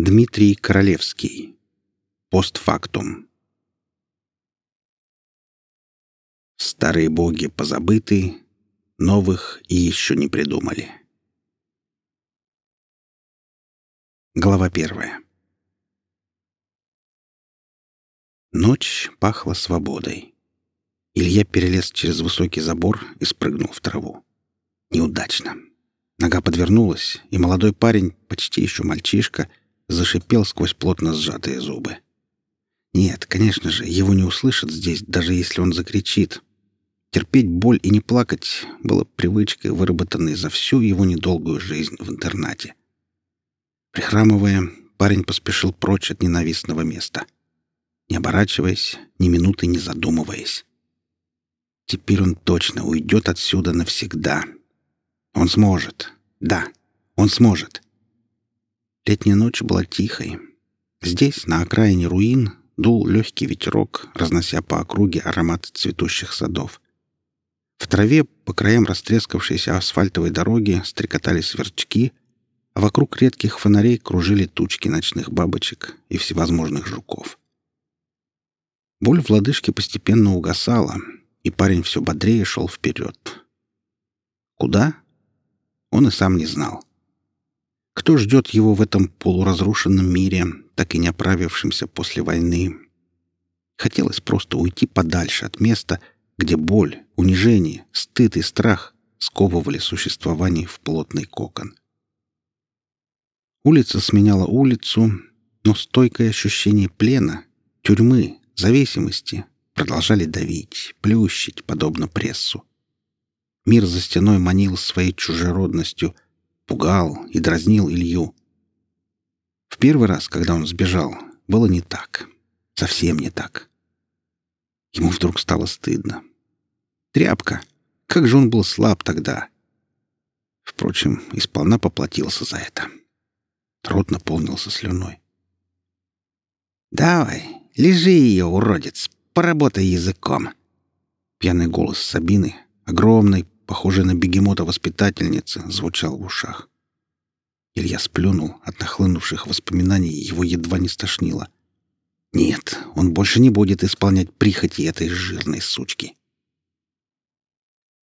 Дмитрий Королевский. Постфактум. Старые боги позабыты, новых и еще не придумали. Глава первая. Ночь пахла свободой. Илья перелез через высокий забор и спрыгнул в траву. Неудачно. Нога подвернулась, и молодой парень, почти еще мальчишка, зашипел сквозь плотно сжатые зубы. Нет, конечно же, его не услышат здесь, даже если он закричит. Терпеть боль и не плакать было привычкой, выработанной за всю его недолгую жизнь в интернате. Прихрамывая, парень поспешил прочь от ненавистного места. Не оборачиваясь, ни минуты не задумываясь. Теперь он точно уйдет отсюда навсегда. Он сможет. Да, он сможет. Летняя ночь была тихой. Здесь, на окраине руин, дул легкий ветерок, разнося по округе аромат цветущих садов. В траве по краям растрескавшейся асфальтовой дороги стрекотали сверчки, а вокруг редких фонарей кружили тучки ночных бабочек и всевозможных жуков. Боль в лодыжке постепенно угасала, и парень все бодрее шел вперед. Куда? Он и сам не знал. Кто ждет его в этом полуразрушенном мире, так и не оправившемся после войны? Хотелось просто уйти подальше от места, где боль, унижение, стыд и страх сковывали существование в плотный кокон. Улица сменяла улицу, но стойкое ощущение плена, тюрьмы, зависимости продолжали давить, плющить, подобно прессу. Мир за стеной манил своей чужеродностью — пугал и дразнил Илью. В первый раз, когда он сбежал, было не так. Совсем не так. Ему вдруг стало стыдно. Тряпка! Как же он был слаб тогда! Впрочем, и сполна поплатился за это. Рот наполнился слюной. «Давай, лежи ее, уродец, поработай языком!» Пьяный голос Сабины, огромный, похожая на бегемота воспитательницы, звучал в ушах. Илья сплюнул от нахлынувших воспоминаний, его едва не стошнило. Нет, он больше не будет исполнять прихоти этой жирной сучки.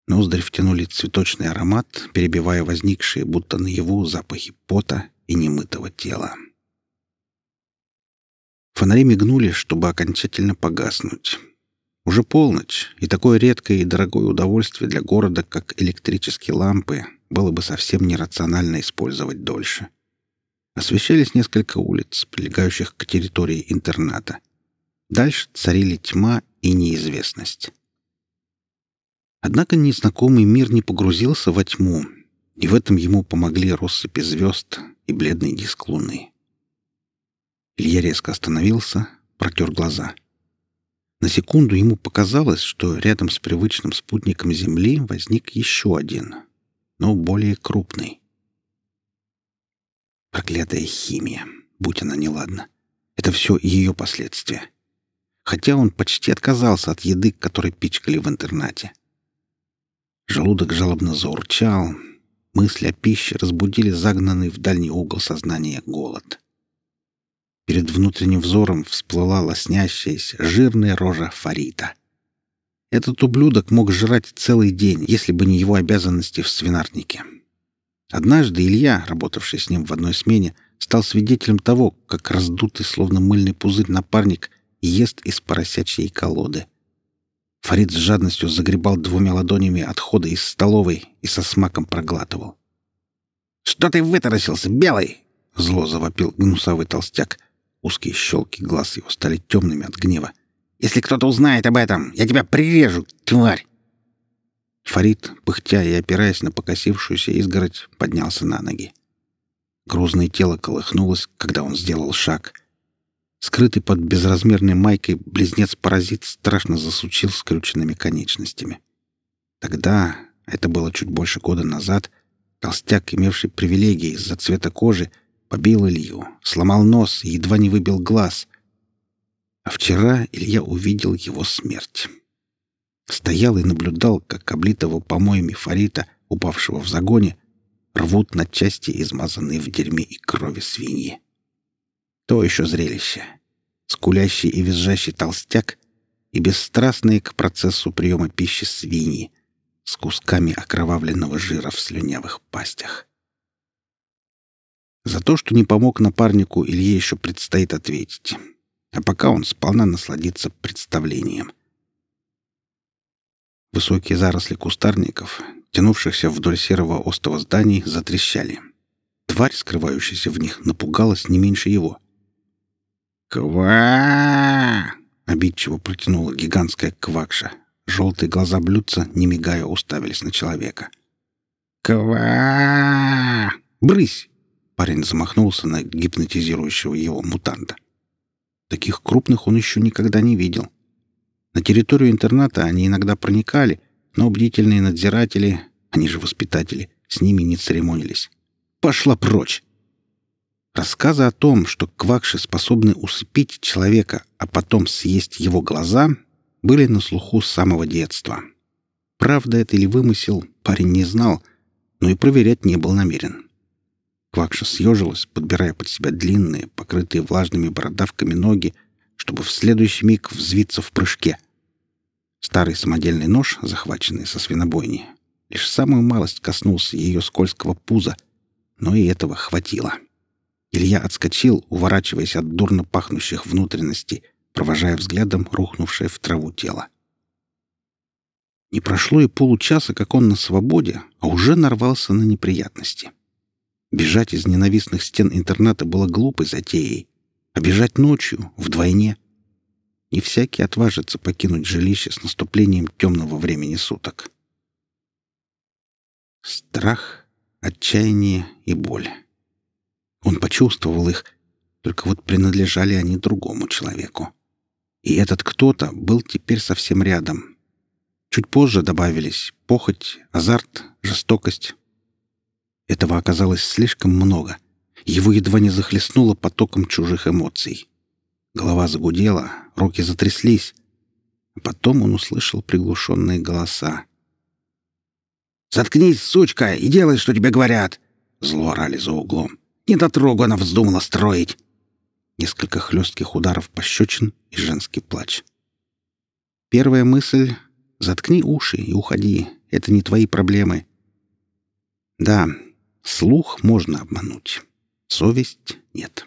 Ноздри втянули цветочный аромат, перебивая возникшие, будто наяву, запахи пота и немытого тела. Фонари мигнули, чтобы окончательно погаснуть. Уже полночь, и такое редкое и дорогое удовольствие для города, как электрические лампы, было бы совсем нерационально использовать дольше. Освещались несколько улиц, прилегающих к территории интерната. Дальше царили тьма и неизвестность. Однако незнакомый мир не погрузился во тьму, и в этом ему помогли россыпи звезд и бледный диск луны. Илья резко остановился, протер глаза — на секунду ему показалось, что рядом с привычным спутником Земли возник еще один, но более крупный. Проклятая химия, будь она неладна. Это все ее последствия. Хотя он почти отказался от еды, которой пичкали в интернате. Желудок жалобно заурчал. Мысли о пище разбудили загнанный в дальний угол сознания голод. Перед внутренним взором всплыла лоснящаяся, жирная рожа Фарита. Этот ублюдок мог жрать целый день, если бы не его обязанности в свинарнике. Однажды Илья, работавший с ним в одной смене, стал свидетелем того, как раздутый, словно мыльный пузырь напарник, ест из поросячьей колоды. Фарид с жадностью загребал двумя ладонями отходы из столовой и со смаком проглатывал. «Что ты вытаращился, белый?» — зло завопил гнусавый толстяк. Узкие щелки глаз его стали темными от гнева. «Если кто-то узнает об этом, я тебя прирежу, тварь!» Фарид, пыхтя и опираясь на покосившуюся изгородь, поднялся на ноги. Грузное тело колыхнулось, когда он сделал шаг. Скрытый под безразмерной майкой близнец-паразит страшно засучил скрюченными конечностями. Тогда, это было чуть больше года назад, толстяк, имевший привилегии из-за цвета кожи, Побил Илью, сломал нос и едва не выбил глаз. А вчера Илья увидел его смерть. Стоял и наблюдал, как облитого помоями Фарита, упавшего в загоне, рвут на части измазанные в дерьме и крови свиньи. То еще зрелище. Скулящий и визжащий толстяк и бесстрастные к процессу приема пищи свиньи с кусками окровавленного жира в слюнявых пастях. За то, что не помог напарнику, Илье еще предстоит ответить. А пока он сполна насладится представлением. Высокие заросли кустарников, тянувшихся вдоль серого остова зданий, затрещали. Тварь, скрывающаяся в них, напугалась не меньше его. «Ква!» — обидчиво протянула гигантская квакша. Желтые глаза блюдца, не мигая, уставились на человека. «Ква! Брысь!» Парень замахнулся на гипнотизирующего его мутанта. Таких крупных он еще никогда не видел. На территорию интерната они иногда проникали, но бдительные надзиратели, они же воспитатели, с ними не церемонились. «Пошла прочь!» Рассказы о том, что квакши способны усыпить человека, а потом съесть его глаза, были на слуху с самого детства. Правда это или вымысел, парень не знал, но и проверять не был намерен. Квакша съежилась, подбирая под себя длинные, покрытые влажными бородавками ноги, чтобы в следующий миг взвиться в прыжке. Старый самодельный нож, захваченный со свинобойни, лишь самую малость коснулся ее скользкого пуза, но и этого хватило. Илья отскочил, уворачиваясь от дурно пахнущих внутренностей, провожая взглядом рухнувшее в траву тело. Не прошло и получаса, как он на свободе, а уже нарвался на неприятности. Бежать из ненавистных стен интерната было глупой затеей, а бежать ночью — вдвойне. Не всякий отважится покинуть жилище с наступлением темного времени суток. Страх, отчаяние и боль. Он почувствовал их, только вот принадлежали они другому человеку. И этот кто-то был теперь совсем рядом. Чуть позже добавились похоть, азарт, жестокость, этого оказалось слишком много. Его едва не захлестнуло потоком чужих эмоций. Голова загудела, руки затряслись. Потом он услышал приглушенные голоса. «Заткнись, сучка, и делай, что тебе говорят!» Зло орали за углом. «Недотрогу она вздумала строить!» Несколько хлестких ударов пощечин и женский плач. Первая мысль — заткни уши и уходи. Это не твои проблемы. Да, Слух можно обмануть, совесть — нет.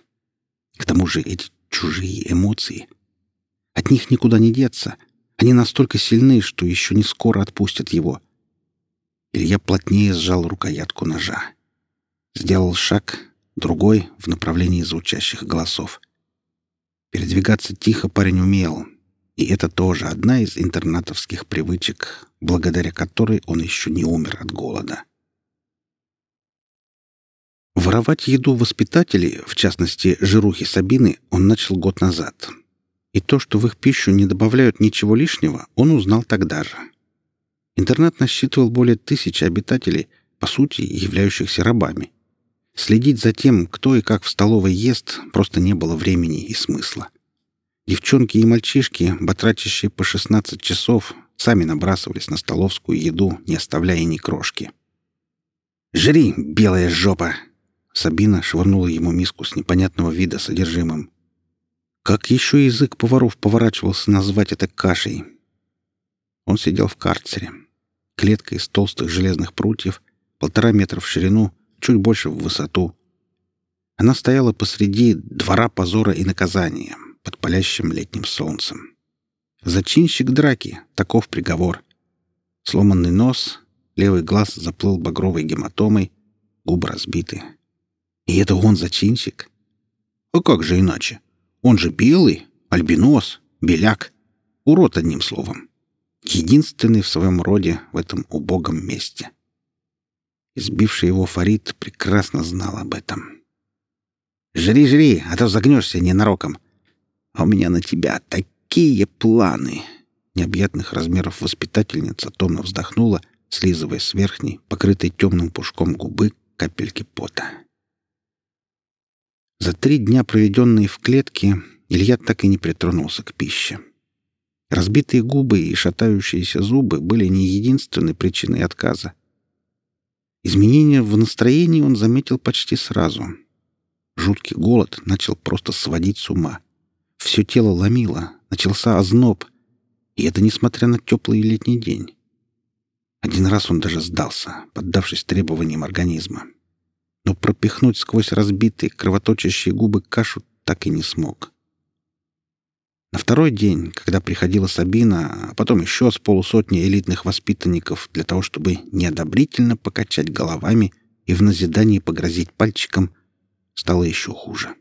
К тому же эти чужие эмоции. От них никуда не деться. Они настолько сильны, что еще не скоро отпустят его. Илья плотнее сжал рукоятку ножа. Сделал шаг, другой — в направлении звучащих голосов. Передвигаться тихо парень умел, и это тоже одна из интернатовских привычек, благодаря которой он еще не умер от голода. Воровать еду воспитателей, в частности, жирухи Сабины, он начал год назад. И то, что в их пищу не добавляют ничего лишнего, он узнал тогда же. Интернат насчитывал более тысячи обитателей, по сути, являющихся рабами. Следить за тем, кто и как в столовой ест, просто не было времени и смысла. Девчонки и мальчишки, батрачащие по 16 часов, сами набрасывались на столовскую еду, не оставляя ни крошки. «Жри, белая жопа!» Сабина швырнула ему миску с непонятного вида содержимым. Как еще язык поваров поворачивался назвать это кашей? Он сидел в карцере. Клетка из толстых железных прутьев, полтора метра в ширину, чуть больше в высоту. Она стояла посреди двора позора и наказания, под палящим летним солнцем. Зачинщик драки, таков приговор. Сломанный нос, левый глаз заплыл багровой гематомой, губы разбиты, и это он зачинщик? А как же иначе? Он же белый, альбинос, беляк. Урод, одним словом. Единственный в своем роде в этом убогом месте. Избивший его Фарид прекрасно знал об этом. «Жри, жри, а то загнешься ненароком. А у меня на тебя такие планы!» Необъятных размеров воспитательница томно вздохнула, слизывая с верхней, покрытой темным пушком губы, капельки пота. За три дня, проведенные в клетке, Илья так и не притронулся к пище. Разбитые губы и шатающиеся зубы были не единственной причиной отказа. Изменения в настроении он заметил почти сразу. Жуткий голод начал просто сводить с ума. Все тело ломило, начался озноб. И это несмотря на теплый летний день. Один раз он даже сдался, поддавшись требованиям организма. Но пропихнуть сквозь разбитые, кровоточащие губы кашу так и не смог. На второй день, когда приходила Сабина, а потом еще с полусотни элитных воспитанников для того, чтобы неодобрительно покачать головами и в назидании погрозить пальчиком, стало еще хуже.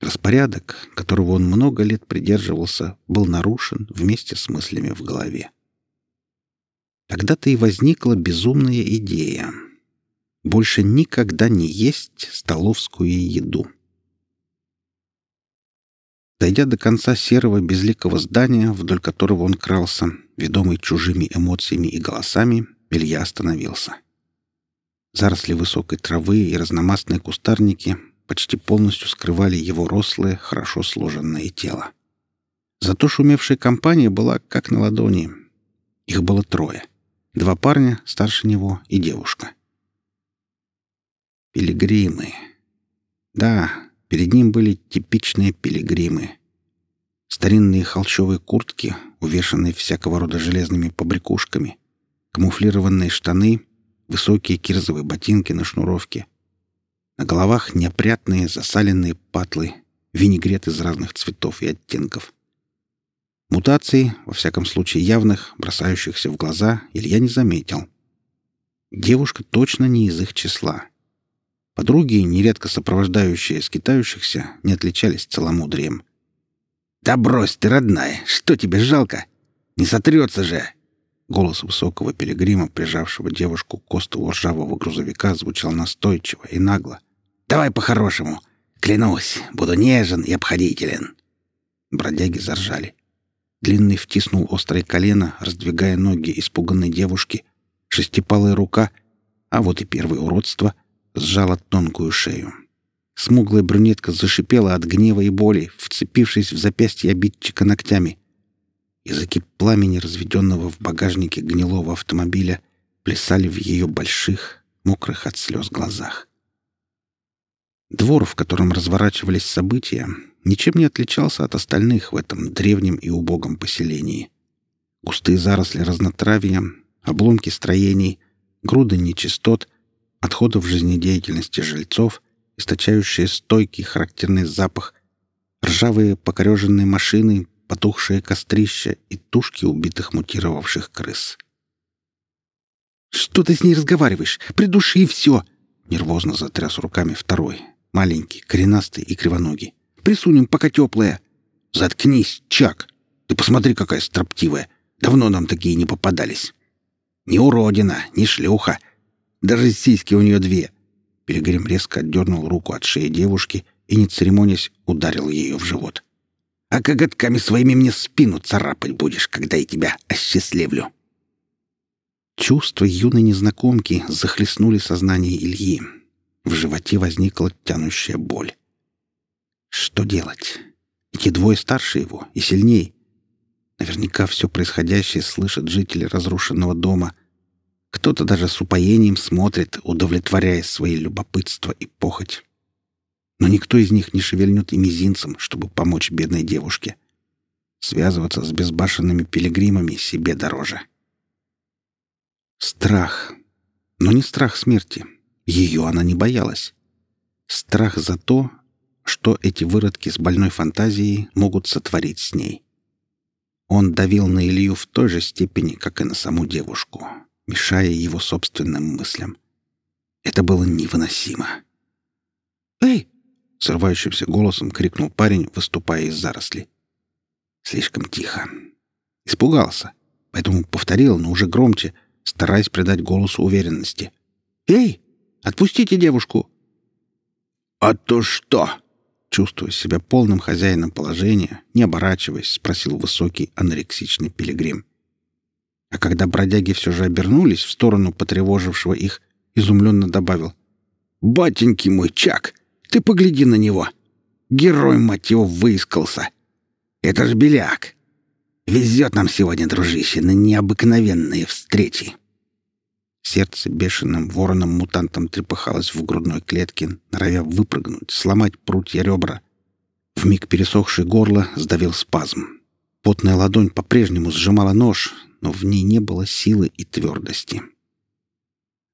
Распорядок, которого он много лет придерживался, был нарушен вместе с мыслями в голове. Тогда-то и возникла безумная идея — больше никогда не есть столовскую еду. Дойдя до конца серого безликого здания, вдоль которого он крался, ведомый чужими эмоциями и голосами, Илья остановился. Заросли высокой травы и разномастные кустарники почти полностью скрывали его рослое, хорошо сложенное тело. Зато шумевшая компания была как на ладони. Их было трое. Два парня, старше него, и девушка. Пилигримы. Да, Перед ним были типичные пилигримы. Старинные холщовые куртки, увешанные всякого рода железными побрякушками, камуфлированные штаны, высокие кирзовые ботинки на шнуровке. На головах неопрятные засаленные патлы, винегрет из разных цветов и оттенков. Мутаций, во всяком случае явных, бросающихся в глаза, Илья не заметил. Девушка точно не из их числа — Подруги, нередко сопровождающие скитающихся, не отличались целомудрием. «Да брось ты, родная! Что тебе жалко? Не сотрется же!» Голос высокого пилигрима, прижавшего девушку к остову ржавого грузовика, звучал настойчиво и нагло. «Давай по-хорошему! Клянусь, буду нежен и обходителен!» Бродяги заржали. Длинный втиснул острое колено, раздвигая ноги испуганной девушки. Шестипалая рука, а вот и первое уродство — сжала тонкую шею. Смуглая брюнетка зашипела от гнева и боли, вцепившись в запястье обидчика ногтями. Языки пламени, разведенного в багажнике гнилого автомобиля, плясали в ее больших, мокрых от слез глазах. Двор, в котором разворачивались события, ничем не отличался от остальных в этом древнем и убогом поселении. Густые заросли разнотравья, обломки строений, груды нечистот — отходов жизнедеятельности жильцов, источающие стойкий характерный запах, ржавые покореженные машины, потухшие кострища и тушки убитых мутировавших крыс. «Что ты с ней разговариваешь? Придуши и все!» Нервозно затряс руками второй, маленький, коренастый и кривоногий. «Присунем, пока теплая!» «Заткнись, Чак! Ты посмотри, какая строптивая! Давно нам такие не попадались!» «Ни уродина, ни шлюха, даже сиськи у нее две. Пилигрим резко отдернул руку от шеи девушки и, не церемонясь, ударил ее в живот. «А коготками своими мне спину царапать будешь, когда я тебя осчастливлю!» Чувства юной незнакомки захлестнули сознание Ильи. В животе возникла тянущая боль. Что делать? Эти двое старше его и сильней. Наверняка все происходящее слышат жители разрушенного дома — кто-то даже с упоением смотрит, удовлетворяя свои любопытство и похоть. Но никто из них не шевельнет и мизинцем, чтобы помочь бедной девушке. Связываться с безбашенными пилигримами себе дороже. Страх. Но не страх смерти. Ее она не боялась. Страх за то, что эти выродки с больной фантазией могут сотворить с ней. Он давил на Илью в той же степени, как и на саму девушку мешая его собственным мыслям. Это было невыносимо. «Эй!» — срывающимся голосом крикнул парень, выступая из зарослей. Слишком тихо. Испугался, поэтому повторил, но уже громче, стараясь придать голосу уверенности. «Эй! Отпустите девушку!» «А то что?» Чувствуя себя полным хозяином положения, не оборачиваясь, спросил высокий анорексичный пилигрим. А когда бродяги все же обернулись в сторону потревожившего их, изумленно добавил. «Батеньки мой, Чак, ты погляди на него! Герой, мать его, выискался! Это ж беляк! Везет нам сегодня, дружище, на необыкновенные встречи!» Сердце бешеным вороном-мутантом трепыхалось в грудной клетке, норовя выпрыгнуть, сломать прутья ребра. Вмиг пересохший горло сдавил спазм. Потная ладонь по-прежнему сжимала нож, но в ней не было силы и твердости.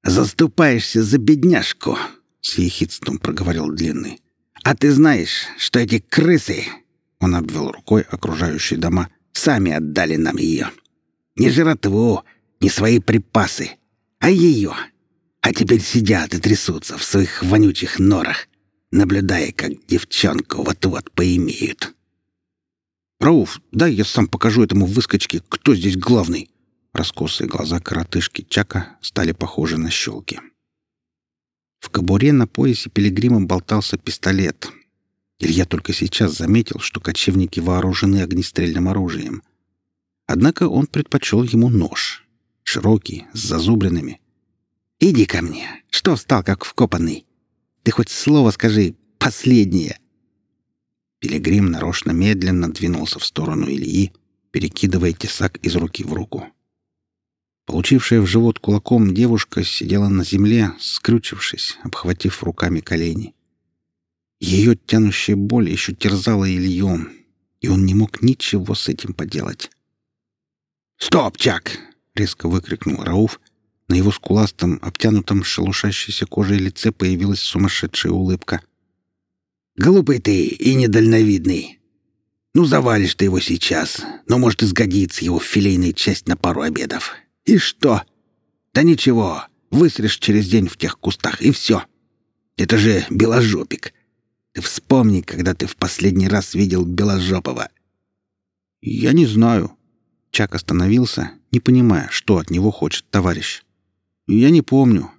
«Заступаешься за бедняжку!» — с ехидством проговорил Длинный. «А ты знаешь, что эти крысы...» — он обвел рукой окружающие дома. «Сами отдали нам ее. Не жратву, не свои припасы, а ее. А теперь сидят и трясутся в своих вонючих норах, наблюдая, как девчонку вот-вот поимеют». «Рауф, дай я сам покажу этому выскочке, кто здесь главный!» Раскосые глаза коротышки Чака стали похожи на щелки. В кобуре на поясе пилигрима болтался пистолет. Илья только сейчас заметил, что кочевники вооружены огнестрельным оружием. Однако он предпочел ему нож. Широкий, с зазубринами. «Иди ко мне! Что встал, как вкопанный? Ты хоть слово скажи, последнее!» Пилигрим нарочно медленно двинулся в сторону Ильи, перекидывая тесак из руки в руку. Получившая в живот кулаком девушка сидела на земле, скрючившись, обхватив руками колени. Ее тянущая боль еще терзала Илью, и он не мог ничего с этим поделать. «Стоп, Чак!» — резко выкрикнул Рауф. На его скуластом, обтянутом шелушащейся кожей лице появилась сумасшедшая улыбка. «Глупый ты и недальновидный. Ну, завалишь ты его сейчас, но, может, изгодится его филейная часть на пару обедов. И что? Да ничего, высрешь через день в тех кустах, и все. Это же беложопик. Ты вспомни, когда ты в последний раз видел беложопого. Я не знаю. Чак остановился, не понимая, что от него хочет товарищ. Я не помню.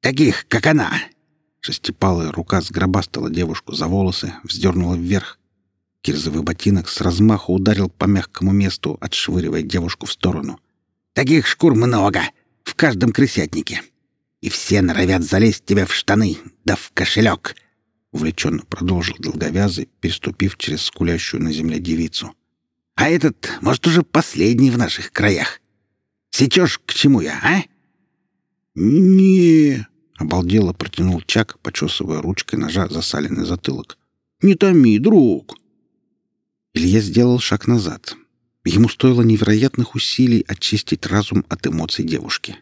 Таких, как она. Шестипалая рука сгробастала девушку за волосы, вздернула вверх. Кирзовый ботинок с размаху ударил по мягкому месту, отшвыривая девушку в сторону. Таких шкур много, в каждом крысятнике. И все норовят залезть тебе в штаны, да в кошелек. Увлеченно продолжил долговязый, переступив через скулящую на земле девицу. А этот, может, уже последний в наших краях. Сечешь, к чему я, а? не обалдело протянул Чак, почесывая ручкой ножа засаленный затылок. «Не томи, друг!» Илья сделал шаг назад. Ему стоило невероятных усилий очистить разум от эмоций девушки.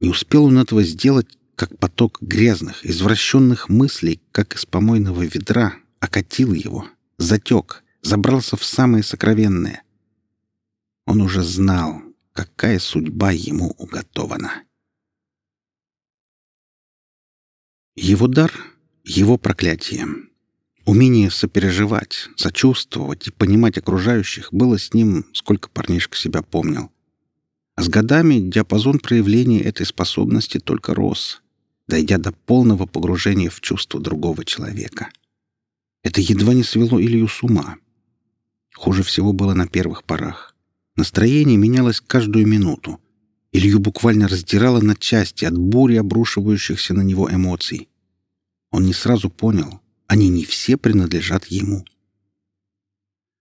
Не успел он этого сделать, как поток грязных, извращенных мыслей, как из помойного ведра, окатил его, затек, забрался в самое сокровенное. Он уже знал, какая судьба ему уготована. Его дар — его проклятие. Умение сопереживать, сочувствовать и понимать окружающих было с ним, сколько парнишка себя помнил. А с годами диапазон проявления этой способности только рос, дойдя до полного погружения в чувство другого человека. Это едва не свело Илью с ума. Хуже всего было на первых порах. Настроение менялось каждую минуту. Илью буквально раздирало на части от бури обрушивающихся на него эмоций. Он не сразу понял, они не все принадлежат ему.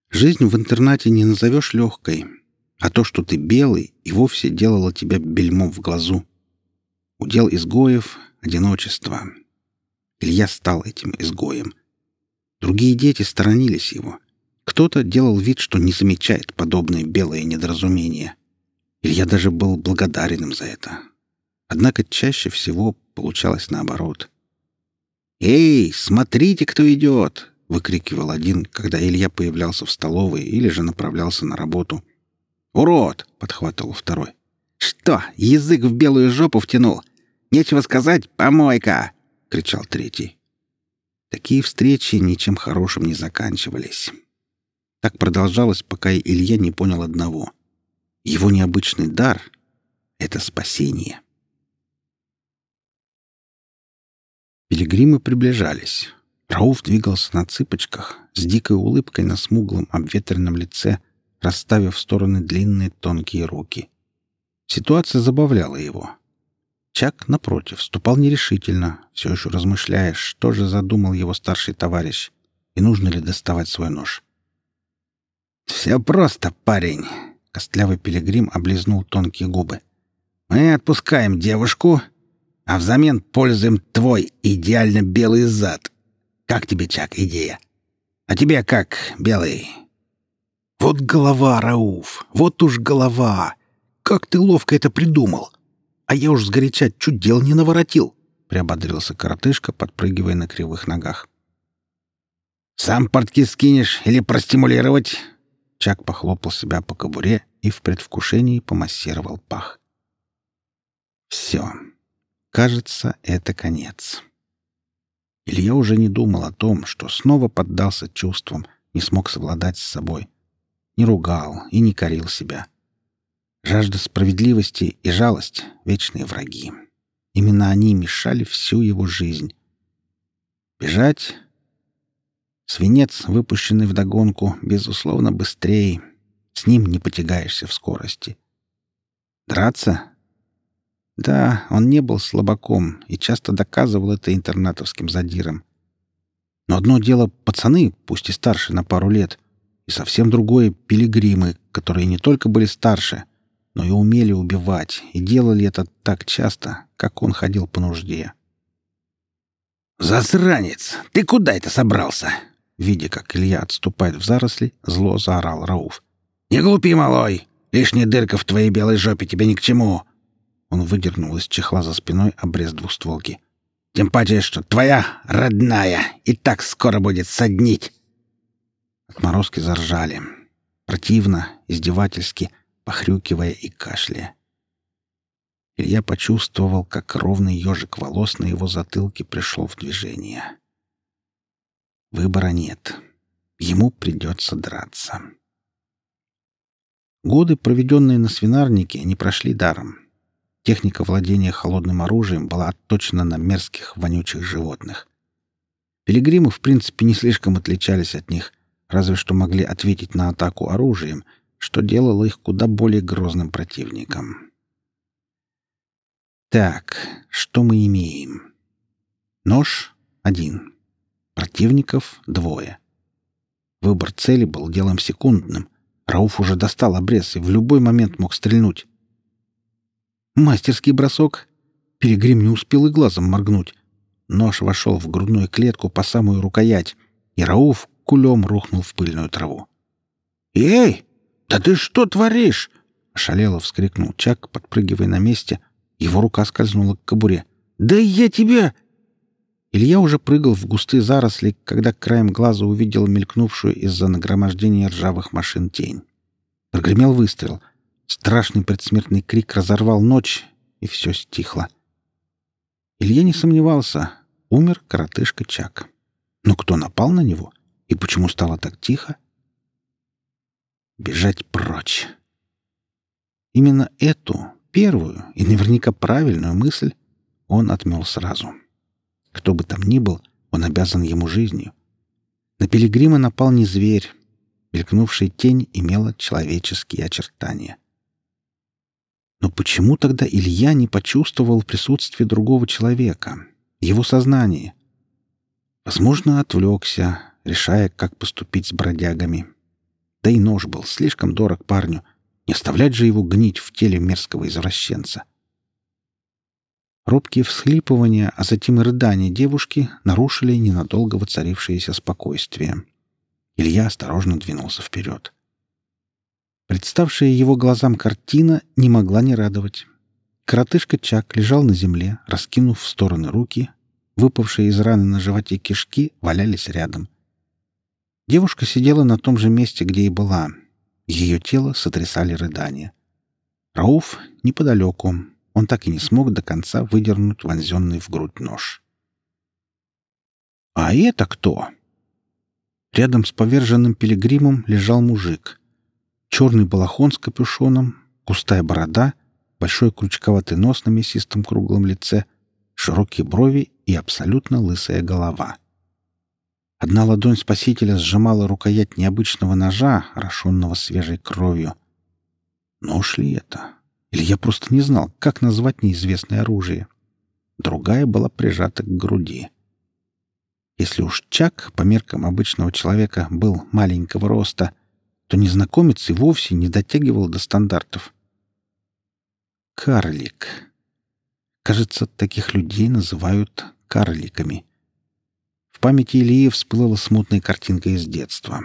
Жизнь в интернате не назовешь легкой, а то, что ты белый, и вовсе делало тебя бельмом в глазу. Удел изгоев — одиночество. Илья стал этим изгоем. Другие дети сторонились его. Кто-то делал вид, что не замечает подобные белые недоразумения. Илья даже был благодарен им за это. Однако чаще всего получалось наоборот. «Эй, смотрите, кто идет!» — выкрикивал один, когда Илья появлялся в столовой или же направлялся на работу. «Урод!» — подхватывал второй. «Что, язык в белую жопу втянул? Нечего сказать, помойка!» — кричал третий. Такие встречи ничем хорошим не заканчивались. Так продолжалось, пока Илья не понял одного. Его необычный дар — это спасение. Пилигримы приближались. Рауф двигался на цыпочках, с дикой улыбкой на смуглом обветренном лице, расставив в стороны длинные тонкие руки. Ситуация забавляла его. Чак, напротив, ступал нерешительно, все еще размышляя, что же задумал его старший товарищ, и нужно ли доставать свой нож. «Все просто, парень!» — костлявый пилигрим облизнул тонкие губы. Мы отпускаем девушку, а взамен пользуем твой идеально белый зад. Как тебе, Чак, идея? А тебе как, белый?» «Вот голова, Рауф, вот уж голова! Как ты ловко это придумал! А я уж сгоряча чуть дел не наворотил!» — приободрился коротышка, подпрыгивая на кривых ногах. «Сам портки скинешь или простимулировать?» Чак похлопал себя по кобуре и в предвкушении помассировал пах. «Все. Кажется, это конец». Илья уже не думал о том, что снова поддался чувствам, не смог совладать с собой. Не ругал и не корил себя. Жажда справедливости и жалость — вечные враги. Именно они мешали всю его жизнь. Бежать Свинец, выпущенный вдогонку, безусловно, быстрее. С ним не потягаешься в скорости. Драться? Да, он не был слабаком и часто доказывал это интернатовским задирам. Но одно дело пацаны, пусть и старше на пару лет, и совсем другое — пилигримы, которые не только были старше, но и умели убивать, и делали это так часто, как он ходил по нужде. «Засранец! Ты куда это собрался?» Видя, как Илья отступает в заросли, зло заорал Рауф. «Не глупи, малой! Лишняя дырка в твоей белой жопе тебе ни к чему!» Он выдернул из чехла за спиной обрез двустволки. «Тем паче, что твоя родная и так скоро будет соднить!» Отморозки заржали. Противно, издевательски, похрюкивая и кашляя. Илья почувствовал, как ровный ежик волос на его затылке пришел в движение. Выбора нет. Ему придется драться. Годы, проведенные на свинарнике, не прошли даром. Техника владения холодным оружием была отточена на мерзких, вонючих животных. Пилигримы, в принципе, не слишком отличались от них, разве что могли ответить на атаку оружием, что делало их куда более грозным противником. Так, что мы имеем? Нож — один. Противников — двое. Выбор цели был делом секундным. Рауф уже достал обрез и в любой момент мог стрельнуть. Мастерский бросок. Перегрим не успел и глазом моргнуть. Нож вошел в грудную клетку по самую рукоять, и Рауф кулем рухнул в пыльную траву. «Эй, да ты что творишь?» — ошалело вскрикнул Чак, подпрыгивая на месте. Его рука скользнула к кобуре. «Да я тебя...» Илья уже прыгал в густые заросли, когда краем глаза увидел мелькнувшую из-за нагромождения ржавых машин тень. Прогремел выстрел. Страшный предсмертный крик разорвал ночь, и все стихло. Илья не сомневался. Умер коротышка Чак. Но кто напал на него? И почему стало так тихо? Бежать прочь. Именно эту, первую и наверняка правильную мысль он отмел сразу. Кто бы там ни был, он обязан ему жизнью. На пилигрима напал не зверь. Мелькнувшая тень имела человеческие очертания. Но почему тогда Илья не почувствовал присутствие другого человека, его сознание? Возможно, отвлекся, решая, как поступить с бродягами. Да и нож был слишком дорог парню. Не оставлять же его гнить в теле мерзкого извращенца. Робкие всхлипывания, а затем и рыдания девушки нарушили ненадолго воцарившееся спокойствие. Илья осторожно двинулся вперед. Представшая его глазам картина не могла не радовать. Коротышка Чак лежал на земле, раскинув в стороны руки. Выпавшие из раны на животе кишки валялись рядом. Девушка сидела на том же месте, где и была. Ее тело сотрясали рыдания. Рауф неподалеку, он так и не смог до конца выдернуть вонзенный в грудь нож. «А это кто?» Рядом с поверженным пилигримом лежал мужик. Черный балахон с капюшоном, густая борода, большой крючковатый нос на мясистом круглом лице, широкие брови и абсолютно лысая голова. Одна ладонь спасителя сжимала рукоять необычного ножа, орошенного свежей кровью. Нож ли это? Или я просто не знал, как назвать неизвестное оружие. Другая была прижата к груди. Если уж Чак, по меркам обычного человека, был маленького роста, то незнакомец и вовсе не дотягивал до стандартов. Карлик. Кажется, таких людей называют карликами. В памяти Ильи всплыла смутная картинка из детства.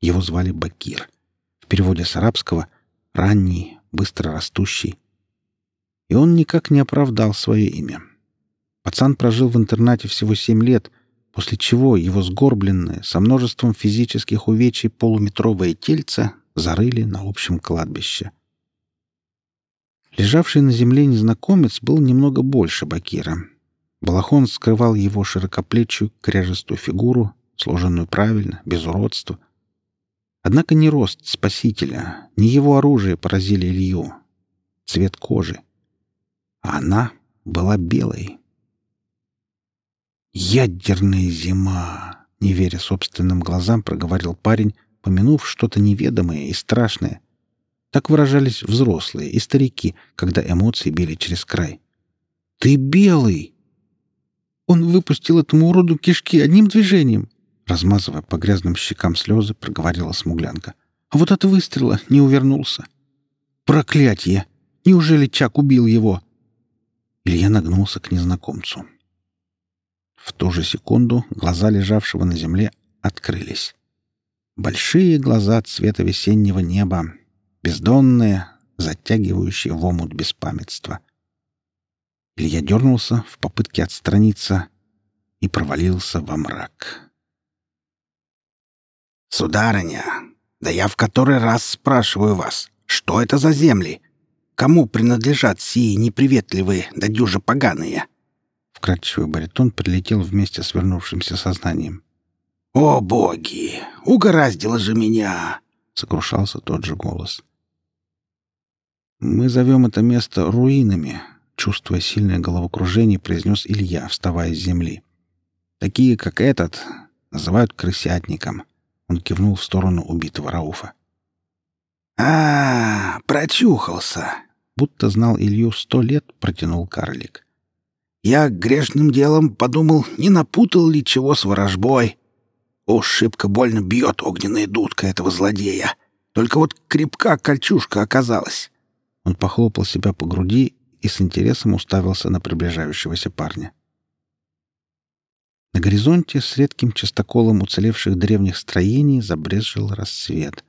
Его звали Бакир. В переводе с арабского «ранний», «быстро растущий». И он никак не оправдал свое имя. Пацан прожил в интернате всего семь лет, после чего его сгорбленное, со множеством физических увечий полуметровое тельце зарыли на общем кладбище. Лежавший на земле незнакомец был немного больше Бакира. Балахон скрывал его широкоплечью, кряжестую фигуру, сложенную правильно, без уродства. Однако не рост спасителя, ни его оружие поразили Илью. Цвет кожи. А она была белой. «Ядерная зима!» — не веря собственным глазам, проговорил парень, помянув что-то неведомое и страшное. Так выражались взрослые и старики, когда эмоции били через край. «Ты белый!» Он выпустил этому уроду кишки одним движением. Размазывая по грязным щекам слезы, проговорила смуглянка. А вот от выстрела не увернулся. «Проклятье! Неужели Чак убил его?» Илья нагнулся к незнакомцу. В ту же секунду глаза лежавшего на земле открылись. Большие глаза цвета весеннего неба, бездонные, затягивающие в омут беспамятства. Илья дернулся в попытке отстраниться и провалился во мрак. «Сударыня, да я в который раз спрашиваю вас, что это за земли? Кому принадлежат сии неприветливые да дюжи поганые?» Вкрадчивый баритон прилетел вместе с вернувшимся сознанием. «О, боги! Угораздило же меня!» — сокрушался тот же голос. «Мы зовем это место руинами», — чувствуя сильное головокружение, произнес Илья, вставая с земли. «Такие, как этот, называют крысятником». Он кивнул в сторону убитого Рауфа. «А, -а прочухался!» Будто знал Илью сто лет, протянул карлик. Я грешным делом подумал, не напутал ли чего с ворожбой. Уж шибко больно бьет огненная дудка этого злодея. Только вот крепка кольчушка оказалась. Он похлопал себя по груди и с интересом уставился на приближающегося парня. На горизонте с редким частоколом уцелевших древних строений забрезжил рассвет.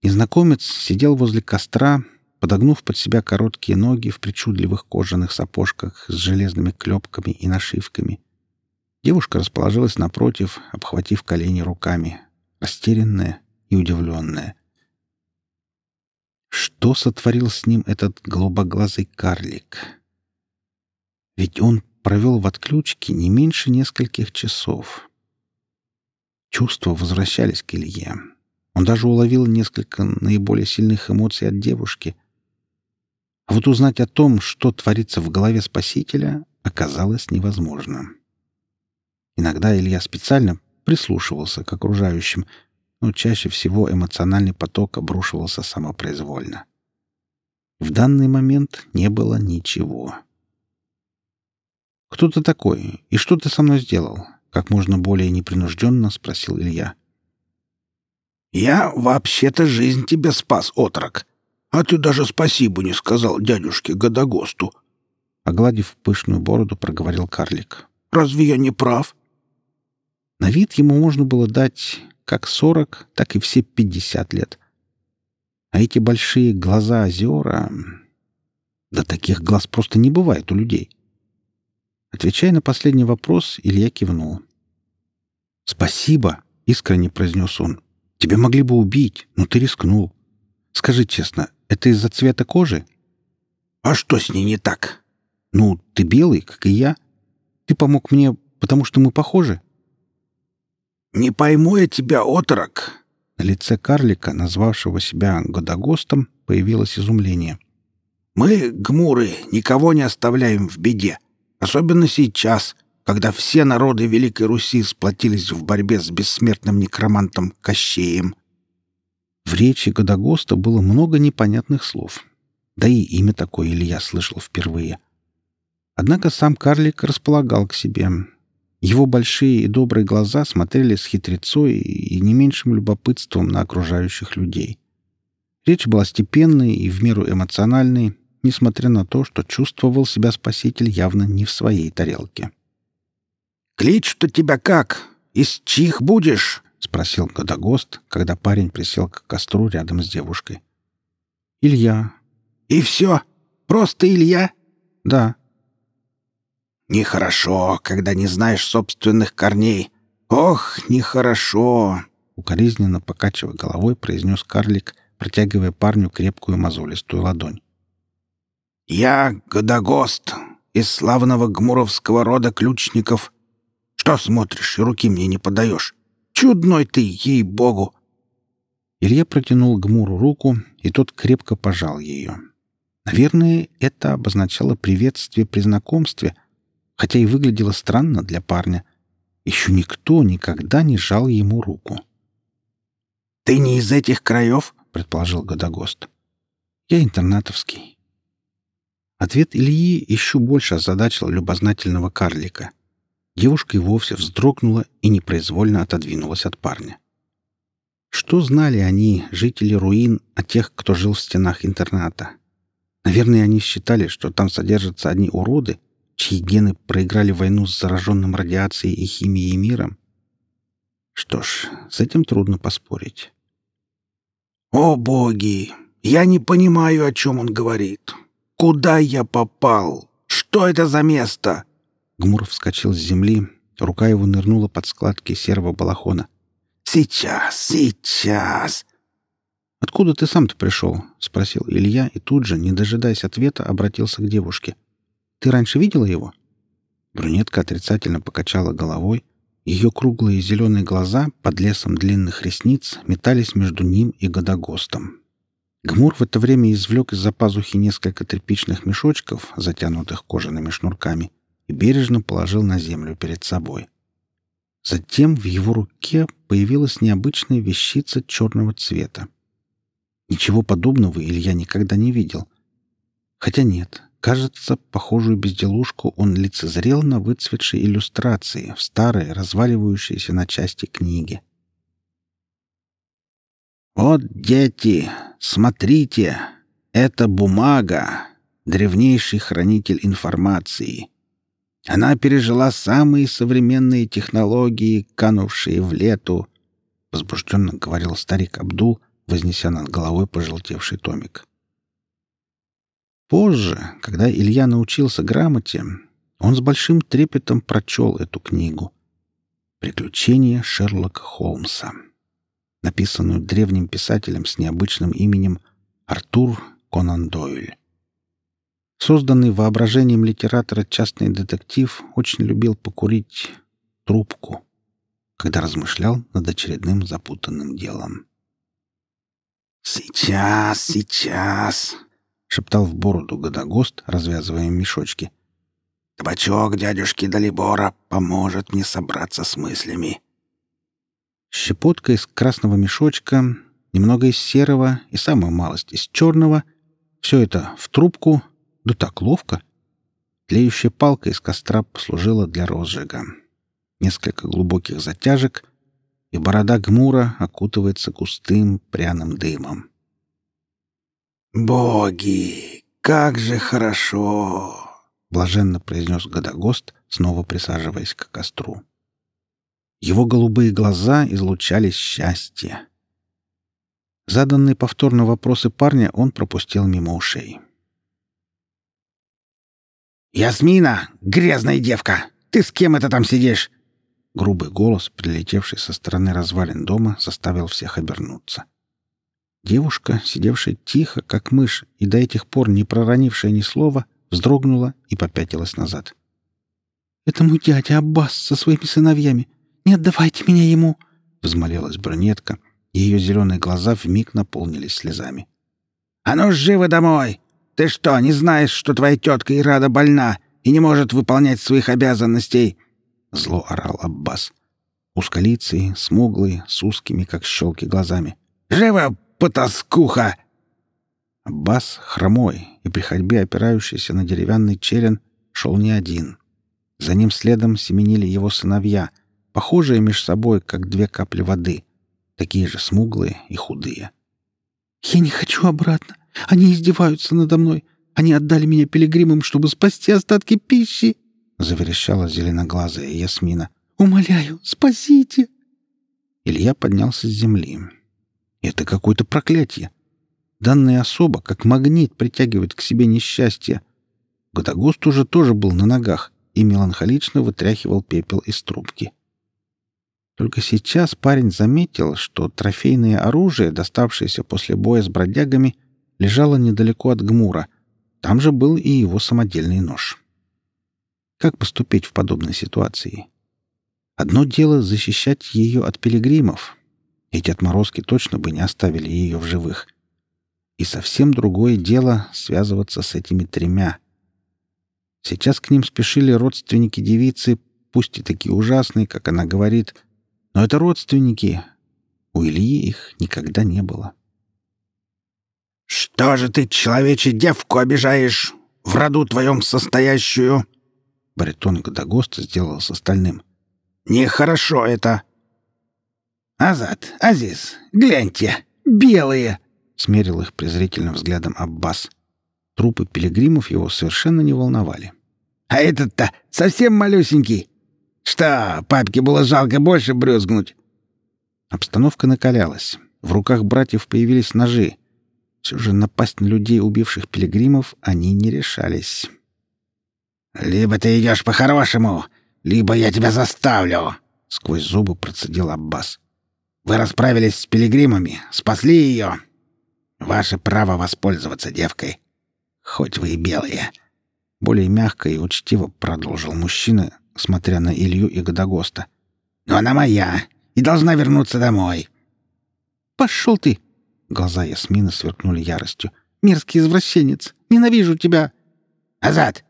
Незнакомец сидел возле костра, подогнув под себя короткие ноги в причудливых кожаных сапожках с железными клепками и нашивками. Девушка расположилась напротив, обхватив колени руками, растерянная и удивленная. Что сотворил с ним этот голубоглазый карлик? Ведь он провел в отключке не меньше нескольких часов. Чувства возвращались к Илье. Он даже уловил несколько наиболее сильных эмоций от девушки, а вот узнать о том, что творится в голове спасителя, оказалось невозможным. Иногда Илья специально прислушивался к окружающим, но чаще всего эмоциональный поток обрушивался самопроизвольно. В данный момент не было ничего. «Кто ты такой? И что ты со мной сделал?» — как можно более непринужденно спросил Илья. «Я вообще-то жизнь тебе спас, отрок», а ты даже спасибо не сказал дядюшке Годогосту. Огладив пышную бороду, проговорил карлик. Разве я не прав? На вид ему можно было дать как сорок, так и все пятьдесят лет. А эти большие глаза озера... Да таких глаз просто не бывает у людей. Отвечая на последний вопрос, Илья кивнул. «Спасибо», — искренне произнес он. «Тебя могли бы убить, но ты рискнул. Скажи честно, это из-за цвета кожи? А что с ней не так? Ну, ты белый, как и я. Ты помог мне, потому что мы похожи. Не пойму я тебя, отрок. На лице карлика, назвавшего себя Годогостом, появилось изумление. Мы, гмуры, никого не оставляем в беде. Особенно сейчас, когда все народы Великой Руси сплотились в борьбе с бессмертным некромантом Кощеем. В речи Годогоста было много непонятных слов. Да и имя такое Илья слышал впервые. Однако сам карлик располагал к себе. Его большие и добрые глаза смотрели с хитрецой и не меньшим любопытством на окружающих людей. Речь была степенной и в меру эмоциональной, несмотря на то, что чувствовал себя спаситель явно не в своей тарелке. «Клич-то тебя как? Из чих будешь?» — спросил Годогост, когда парень присел к костру рядом с девушкой. «Илья». «И все? Просто Илья?» «Да». «Нехорошо, когда не знаешь собственных корней. Ох, нехорошо!» Укоризненно покачивая головой, произнес карлик, протягивая парню крепкую мозолистую ладонь. «Я Годогост, из славного гмуровского рода ключников. Что смотришь и руки мне не подаешь? Чудной ты, ей-богу!» Илья протянул Гмуру руку, и тот крепко пожал ее. Наверное, это обозначало приветствие при знакомстве, хотя и выглядело странно для парня. Еще никто никогда не жал ему руку. «Ты не из этих краев?» — предположил Годогост. «Я интернатовский». Ответ Ильи еще больше озадачил любознательного карлика. Девушка и вовсе вздрогнула и непроизвольно отодвинулась от парня. Что знали они, жители руин, о тех, кто жил в стенах интерната? Наверное, они считали, что там содержатся одни уроды, чьи гены проиграли войну с зараженным радиацией и химией миром. Что ж, с этим трудно поспорить. «О, боги! Я не понимаю, о чем он говорит. Куда я попал? Что это за место?» Гмур вскочил с земли, рука его нырнула под складки серого балахона. «Сейчас, сейчас!» «Откуда ты сам-то пришел?» — спросил Илья и тут же, не дожидаясь ответа, обратился к девушке. «Ты раньше видела его?» Брюнетка отрицательно покачала головой, ее круглые зеленые глаза под лесом длинных ресниц метались между ним и Годогостом. Гмур в это время извлек из-за пазухи несколько тряпичных мешочков, затянутых кожаными шнурками, и бережно положил на землю перед собой. Затем в его руке появилась необычная вещица черного цвета. Ничего подобного Илья никогда не видел. Хотя нет, Кажется, похожую безделушку он лицезрел на выцветшей иллюстрации в старой, разваливающейся на части книге. «Вот, дети, смотрите, это бумага, древнейший хранитель информации. Она пережила самые современные технологии, канувшие в лету», — возбужденно говорил старик Абдул, вознеся над головой пожелтевший томик. Позже, когда Илья научился грамоте, он с большим трепетом прочел эту книгу «Приключения Шерлока Холмса», написанную древним писателем с необычным именем Артур Конан Дойль. Созданный воображением литератора частный детектив очень любил покурить трубку, когда размышлял над очередным запутанным делом. «Сейчас, сейчас!» шептал в бороду Годогост, развязывая мешочки. «Табачок дядюшки Далибора поможет мне собраться с мыслями». Щепотка из красного мешочка, немного из серого и самую малость из черного — все это в трубку, да так ловко. Тлеющая палка из костра послужила для розжига. Несколько глубоких затяжек, и борода гмура окутывается густым пряным дымом. «Боги, как же хорошо!» — блаженно произнес Годогост, снова присаживаясь к костру. Его голубые глаза излучали счастье. Заданные повторно вопросы парня он пропустил мимо ушей. «Ясмина, грязная девка! Ты с кем это там сидишь?» Грубый голос, прилетевший со стороны развалин дома, заставил всех обернуться. Девушка, сидевшая тихо, как мышь, и до этих пор не проронившая ни слова, вздрогнула и попятилась назад. «Это мой дядя Аббас со своими сыновьями. Не отдавайте меня ему!» — взмолилась брюнетка, ее зеленые глаза вмиг наполнились слезами. «А ну, живо домой! Ты что, не знаешь, что твоя тетка Ирада больна и не может выполнять своих обязанностей?» Зло орал Аббас. Узколицый, смуглый, с узкими, как щелки, глазами. «Живо, потаскуха!» Бас, хромой и при ходьбе опирающийся на деревянный черен, шел не один. За ним следом семенили его сыновья, похожие меж собой, как две капли воды, такие же смуглые и худые. «Я не хочу обратно. Они издеваются надо мной. Они отдали меня пилигримам, чтобы спасти остатки пищи!» — заверещала зеленоглазая Ясмина. «Умоляю, спасите!» Илья поднялся с земли. «Это какое-то проклятие! Данная особа, как магнит, притягивает к себе несчастье. Годогост уже тоже был на ногах и меланхолично вытряхивал пепел из трубки. Только сейчас парень заметил, что трофейное оружие, доставшееся после боя с бродягами, лежало недалеко от Гмура. Там же был и его самодельный нож. Как поступить в подобной ситуации? Одно дело защищать ее от пилигримов. Эти отморозки точно бы не оставили ее в живых. И совсем другое дело связываться с этими тремя. Сейчас к ним спешили родственники девицы, пусть и такие ужасные, как она говорит, но это родственники. У Ильи их никогда не было. «Что же ты, человече, девку обижаешь, в роду твоем состоящую?» Баритон Годогоста сделал с остальным. «Нехорошо это!» «Азат, Азиз, гляньте, белые!» — смерил их презрительным взглядом Аббас. Трупы пилигримов его совершенно не волновали. «А этот-то совсем малюсенький! Что, папке было жалко больше брюзгнуть?» Обстановка накалялась. В руках братьев появились ножи. Все же напасть на людей, убивших пилигримов, они не решались. «Либо ты идешь по-хорошему, либо я тебя заставлю!» — сквозь зубы процедил Аббас. «Вы расправились с пилигримами, спасли ее. Ваше право воспользоваться девкой. Хоть вы и белые». Более мягко и учтиво продолжил мужчина, смотря на Илью и Годогоста. «Но она моя и должна вернуться домой». «Пошел ты!» Глаза Ясмины сверкнули яростью. «Мерзкий извращенец! Ненавижу тебя!» «Азат,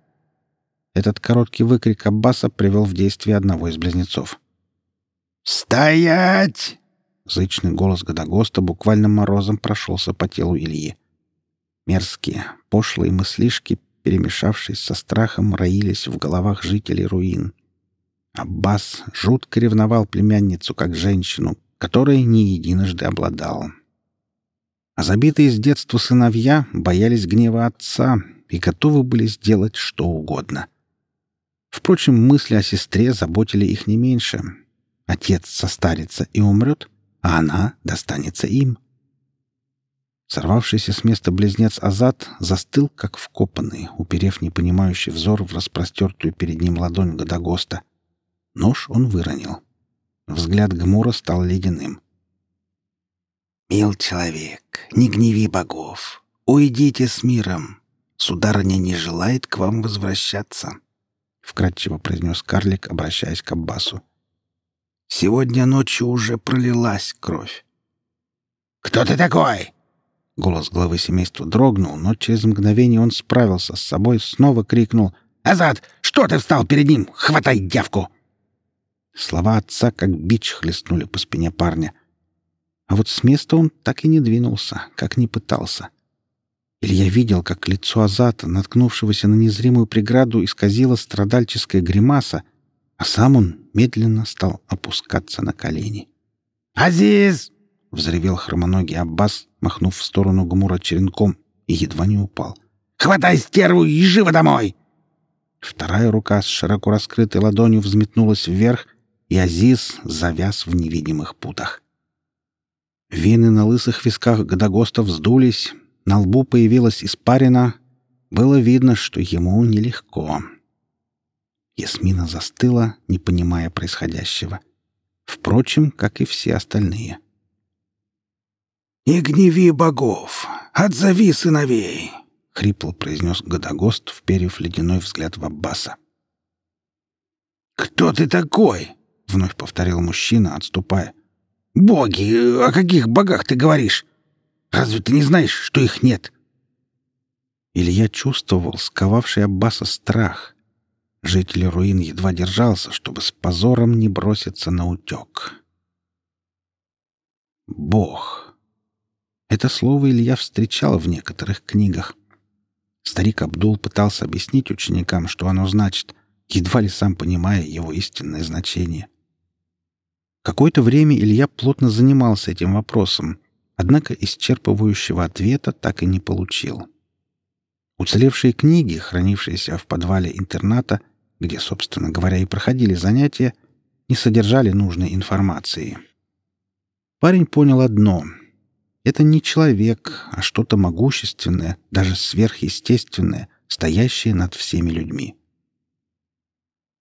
этот короткий выкрик Аббаса привел в действие одного из близнецов. «Стоять!» Зычный голос Годогоста буквально морозом прошелся по телу Ильи. Мерзкие, пошлые мыслишки, перемешавшись со страхом, роились в головах жителей руин. Аббас жутко ревновал племянницу как женщину, которой не единожды обладал. А забитые с детства сыновья боялись гнева отца и готовы были сделать что угодно. Впрочем, мысли о сестре заботили их не меньше. Отец состарится и умрет, а она достанется им. Сорвавшийся с места близнец Азат застыл, как вкопанный, уперев непонимающий взор в распростертую перед ним ладонь Годогоста. Нож он выронил. Взгляд Гмура стал ледяным. «Мил человек, не гневи богов. Уйдите с миром. Сударыня не желает к вам возвращаться». — вкратчиво произнес карлик, обращаясь к Аббасу. «Сегодня ночью уже пролилась кровь». «Кто ты такой?» Голос главы семейства дрогнул, но через мгновение он справился с собой, снова крикнул «Азат, что ты встал перед ним? Хватай девку!» Слова отца как бич хлестнули по спине парня. А вот с места он так и не двинулся, как не пытался. — Илья видел, как лицо Азата, наткнувшегося на незримую преграду, исказило страдальческая гримаса, а сам он медленно стал опускаться на колени. «Азиз!» — взревел хромоногий Аббас, махнув в сторону Гмура черенком, и едва не упал. «Хватай стерву и живо домой!» Вторая рука с широко раскрытой ладонью взметнулась вверх, и Азиз завяз в невидимых путах. Вены на лысых висках Годогоста вздулись, на лбу появилась испарина. Было видно, что ему нелегко. Ясмина застыла, не понимая происходящего. Впрочем, как и все остальные. «Не гневи богов! Отзови сыновей!» — хрипло произнес Годогост, вперев ледяной взгляд в Аббаса. «Кто ты такой?» — вновь повторил мужчина, отступая. «Боги! О каких богах ты говоришь? Разве ты не знаешь, что их нет?» Илья чувствовал сковавший Аббаса страх. Житель руин едва держался, чтобы с позором не броситься на утек. «Бог». Это слово Илья встречал в некоторых книгах. Старик Абдул пытался объяснить ученикам, что оно значит, едва ли сам понимая его истинное значение. Какое-то время Илья плотно занимался этим вопросом, однако исчерпывающего ответа так и не получил. Уцелевшие книги, хранившиеся в подвале интерната, где, собственно говоря, и проходили занятия, не содержали нужной информации. Парень понял одно — это не человек, а что-то могущественное, даже сверхъестественное, стоящее над всеми людьми.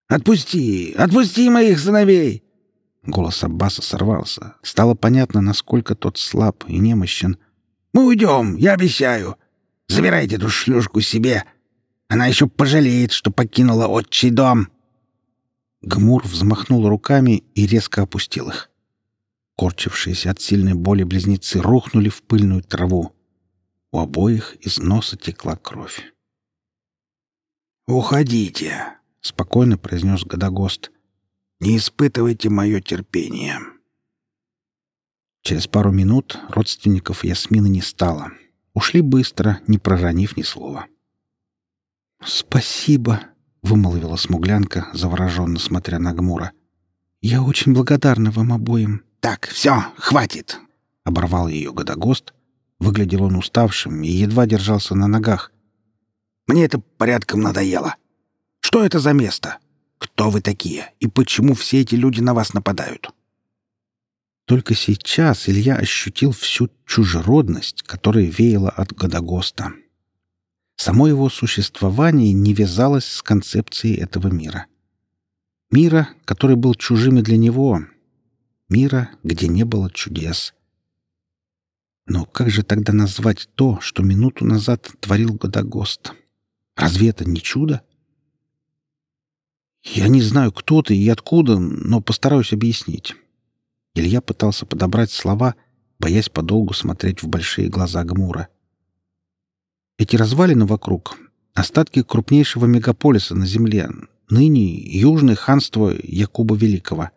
«Отпусти! Отпусти моих сыновей!» Голос Аббаса сорвался. Стало понятно, насколько тот слаб и немощен. «Мы уйдем, я обещаю. Забирайте эту шлюшку себе. Она еще пожалеет, что покинула отчий дом». Гмур взмахнул руками и резко опустил их. Корчившиеся от сильной боли близнецы рухнули в пыльную траву. У обоих из носа текла кровь. «Уходите», — спокойно произнес Годогост. Не испытывайте мое терпение. Через пару минут родственников Ясмины не стало. Ушли быстро, не проронив ни слова. «Спасибо», — вымолвила смуглянка, завороженно смотря на Гмура. «Я очень благодарна вам обоим». «Так, все, хватит!» — оборвал ее Годогост. Выглядел он уставшим и едва держался на ногах. «Мне это порядком надоело. Что это за место? Кто вы такие и почему все эти люди на вас нападают?» Только сейчас Илья ощутил всю чужеродность, которая веяла от Годогоста. Само его существование не вязалось с концепцией этого мира. Мира, который был чужим для него. Мира, где не было чудес. Но как же тогда назвать то, что минуту назад творил Годогост? Разве это не чудо? Я не знаю, кто ты и откуда, но постараюсь объяснить. Илья пытался подобрать слова, боясь подолгу смотреть в большие глаза Гмура. Эти развалины вокруг — остатки крупнейшего мегаполиса на Земле, ныне Южное ханство Якуба Великого.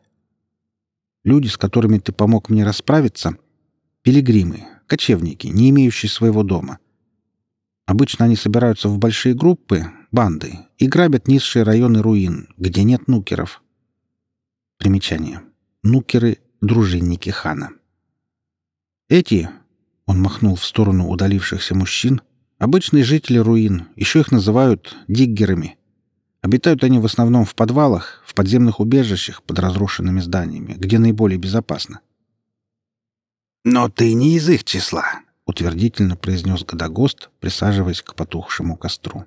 Люди, с которыми ты помог мне расправиться — пилигримы, кочевники, не имеющие своего дома. Обычно они собираются в большие группы, банды, и грабят низшие районы руин, где нет нукеров. Примечание. Нукеры — дружинники хана. Эти, — он махнул в сторону удалившихся мужчин, — обычные жители руин, еще их называют диггерами. Обитают они в основном в подвалах, в подземных убежищах под разрушенными зданиями, где наиболее безопасно. «Но ты не из их числа», — утвердительно произнес Годогост, присаживаясь к потухшему костру.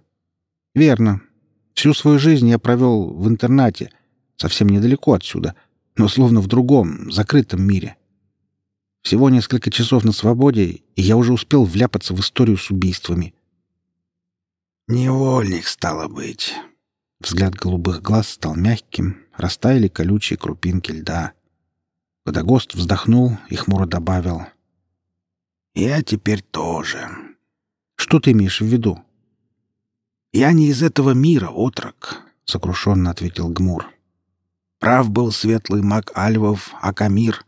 «Верно. Всю свою жизнь я провел в интернате, совсем недалеко отсюда, но словно в другом, закрытом мире. Всего несколько часов на свободе, и я уже успел вляпаться в историю с убийствами». «Невольник, стало быть». Взгляд голубых глаз стал мягким, растаяли колючие крупинки льда. Водогост вздохнул и хмуро добавил — я теперь тоже. Что ты имеешь в виду? Я не из этого мира, отрок, сокрушенно ответил Гмур. Прав был светлый маг Альвов, Акамир.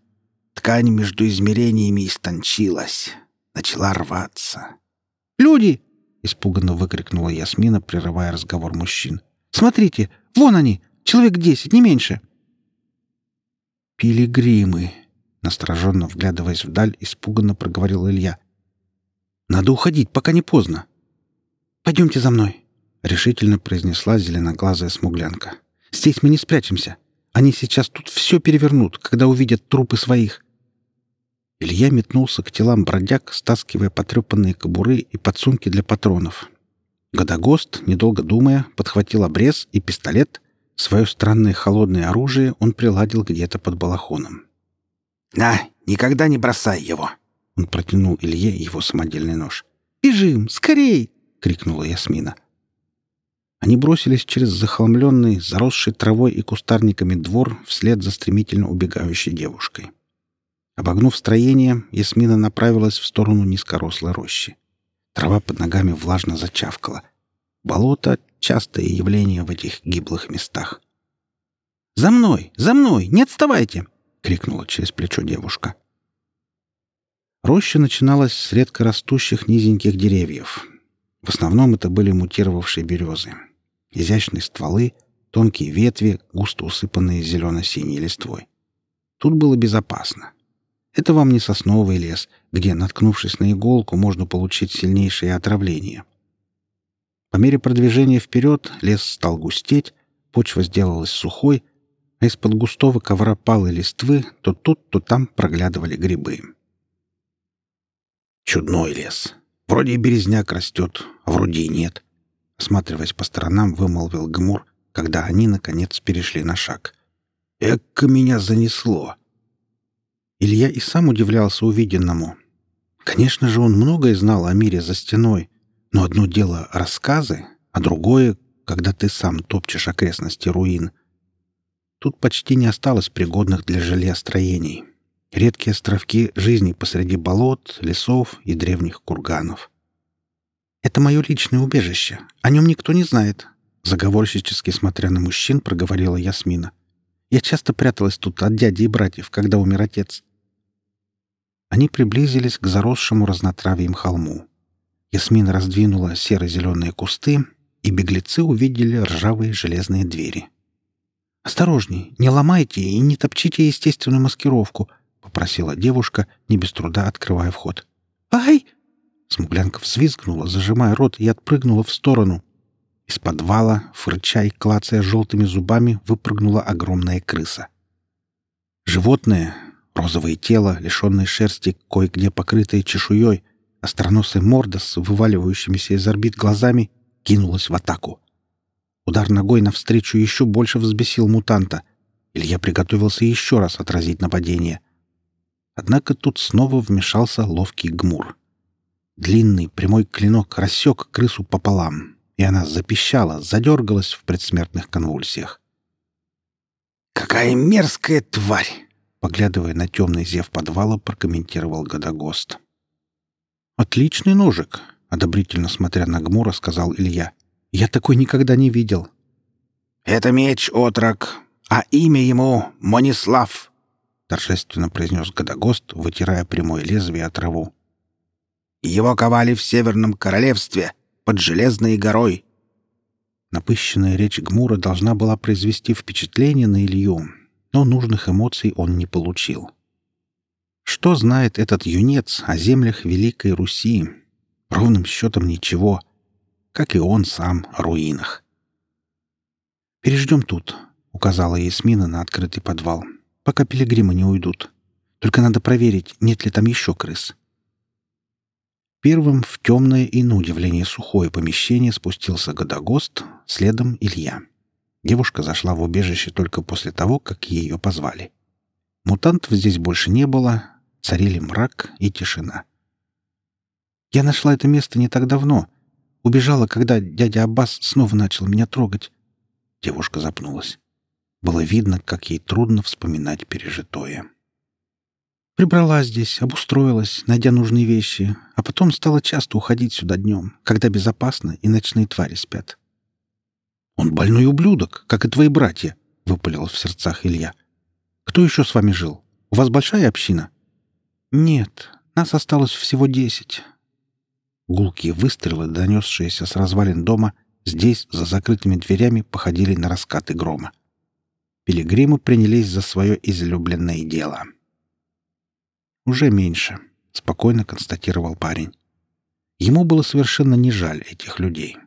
Ткань между измерениями истончилась, начала рваться. «Люди!» — испуганно выкрикнула Ясмина, прерывая разговор мужчин. «Смотрите, вон они! Человек десять, не меньше!» «Пилигримы!» Настороженно вглядываясь вдаль, испуганно проговорил Илья. «Надо уходить, пока не поздно». «Пойдемте за мной», — решительно произнесла зеленоглазая смуглянка. «Здесь мы не спрячемся. Они сейчас тут все перевернут, когда увидят трупы своих». Илья метнулся к телам бродяг, стаскивая потрепанные кобуры и подсумки для патронов. Годогост, недолго думая, подхватил обрез и пистолет. Свое странное холодное оружие он приладил где-то под балахоном. «На, никогда не бросай его!» Он протянул Илье его самодельный нож. «Бежим! Скорей!» — крикнула Ясмина. Они бросились через захламленный, заросший травой и кустарниками двор вслед за стремительно убегающей девушкой. Обогнув строение, Ясмина направилась в сторону низкорослой рощи. Трава под ногами влажно зачавкала. Болото — частое явление в этих гиблых местах. «За мной! За мной! Не отставайте!» — крикнула через плечо девушка. Роща начиналась с редко растущих низеньких деревьев. В основном это были мутировавшие березы. Изящные стволы, тонкие ветви, густо усыпанные зелено-синей листвой. Тут было безопасно. Это вам не сосновый лес, где, наткнувшись на иголку, можно получить сильнейшее отравление. По мере продвижения вперед лес стал густеть, почва сделалась сухой, а из-под густого ковра палой листвы то тут, то там проглядывали грибы. Чудной лес. Вроде и березняк растет, а вроде и нет. Осматриваясь по сторонам, вымолвил Гмур, когда они, наконец, перешли на шаг. «Эка меня занесло!» Илья и сам удивлялся увиденному. Конечно же, он многое знал о мире за стеной, но одно дело — рассказы, а другое — когда ты сам топчешь окрестности руин. Тут почти не осталось пригодных для жилья строений. Редкие островки жизни посреди болот, лесов и древних курганов. «Это мое личное убежище. О нем никто не знает», — заговорщически смотря на мужчин, проговорила Ясмина. «Я часто пряталась тут от дяди и братьев, когда умер отец». Они приблизились к заросшему разнотравьем холму. Ясмина раздвинула серо-зеленые кусты, и беглецы увидели ржавые железные двери. «Осторожней, не ломайте и не топчите естественную маскировку», — попросила девушка, не без труда открывая вход. «Ай!» Смуглянка взвизгнула, зажимая рот, и отпрыгнула в сторону. Из подвала, фырча и клацая желтыми зубами, выпрыгнула огромная крыса. Животное, розовое тело, лишенное шерсти, кое-где покрытое чешуей, остроносая морда с вываливающимися из орбит глазами, кинулась в атаку. Удар ногой навстречу еще больше взбесил мутанта. Илья приготовился еще раз отразить нападение. Однако тут снова вмешался ловкий гмур. Длинный прямой клинок рассек крысу пополам, и она запищала, задергалась в предсмертных конвульсиях. «Какая мерзкая тварь!» Поглядывая на темный зев подвала, прокомментировал Годогост. «Отличный ножик!» — одобрительно смотря на Гмура, сказал Илья. «Я такой никогда не видел». «Это меч, отрок, а имя ему — Монислав!» — торжественно произнес Годогост, вытирая прямое лезвие от траву. Его ковали в Северном Королевстве, под Железной горой. Напыщенная речь Гмура должна была произвести впечатление на Илью, но нужных эмоций он не получил. Что знает этот юнец о землях Великой Руси? Ровным счетом ничего, как и он сам о руинах. «Переждем тут», — указала Ясмина на открытый подвал, — «пока пилигримы не уйдут. Только надо проверить, нет ли там еще крыс». Первым в темное и, на удивление, сухое помещение спустился Годогост, следом Илья. Девушка зашла в убежище только после того, как ее позвали. Мутантов здесь больше не было, царили мрак и тишина. «Я нашла это место не так давно. Убежала, когда дядя Аббас снова начал меня трогать». Девушка запнулась. Было видно, как ей трудно вспоминать пережитое. Прибрала здесь, обустроилась, найдя нужные вещи, а потом стала часто уходить сюда днем, когда безопасно и ночные твари спят. «Он больной ублюдок, как и твои братья», — выпалил в сердцах Илья. «Кто еще с вами жил? У вас большая община?» «Нет, нас осталось всего десять». Гулкие выстрелы, донесшиеся с развалин дома, здесь, за закрытыми дверями, походили на раскаты грома. Пилигримы принялись за свое излюбленное дело — «Уже меньше», — спокойно констатировал парень. Ему было совершенно не жаль этих людей.